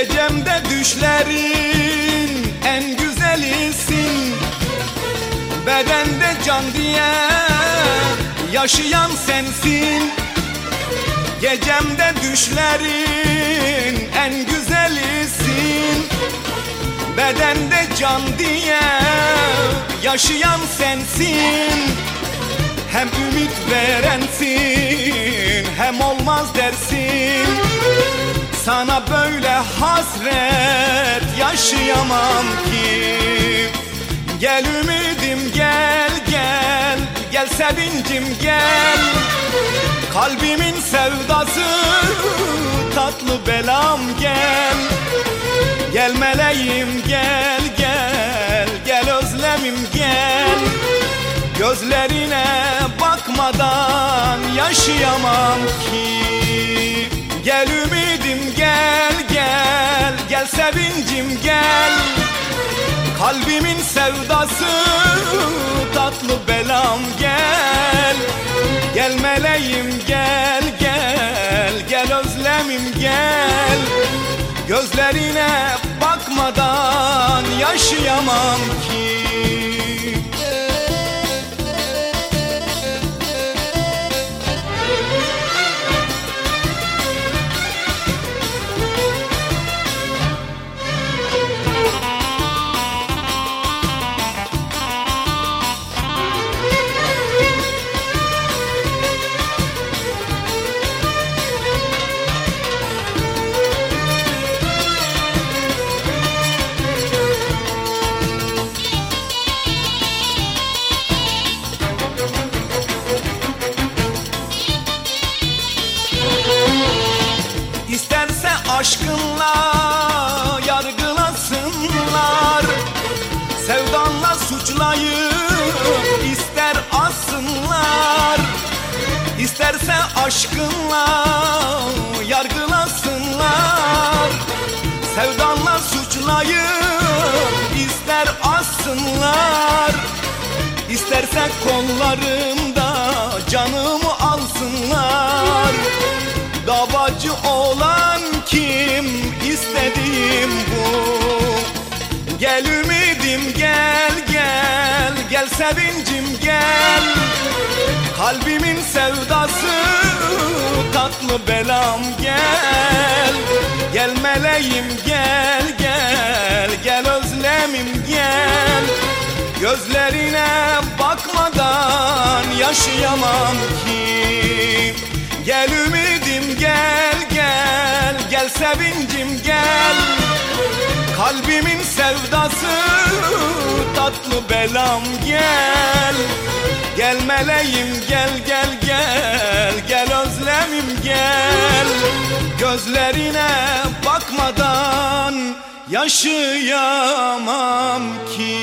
Gecemde düşlerin en güzelisin. Bedende can diye yaşayan sensin. Gecemde düşlerin en güzelisin. Bedende can diye yaşayan sensin. Hem ümit verensin hem olmaz dersin Sana böyle hasret yaşayamam ki. Gel ümidim gel gel. Gel sevincim gel. Kalbimin sevdası tatlı belam gel. Gel meleğim gel gel. Gel özlemim gel. Gözlerine bakmadan yaşayamam ki sevincim gel. Kalbimin sevdası tatlı belam gel. Gel meleğim gel gel. Gel özlemim gel. Gözlerine bakmadan yaşayamam ki İsterse aşkınla yargılasınlar. Sevdanla suçlayıp ister asınlar İsterse aşkınla yargılasınlar. Sevdanla suçlayıp ister asınlar İsterse kollarımda canımı alsınlar Davacı olan kim? İstediğim bu. Gel ümidim gel gel Gel sevincim gel. Kalbimin sevdası tatlı belam gel. Gel meleğim gel gel Gel özlemim gel. Gözlerine bakmadan yaşayamam ki Gel ümidim gel gel Gel sevincim gel. Kalbimin sevdası tatlı belam gel. Gel meleğim gel gel gel Gel özlemim gel. Gözlerine bakmadan yaşayamam ki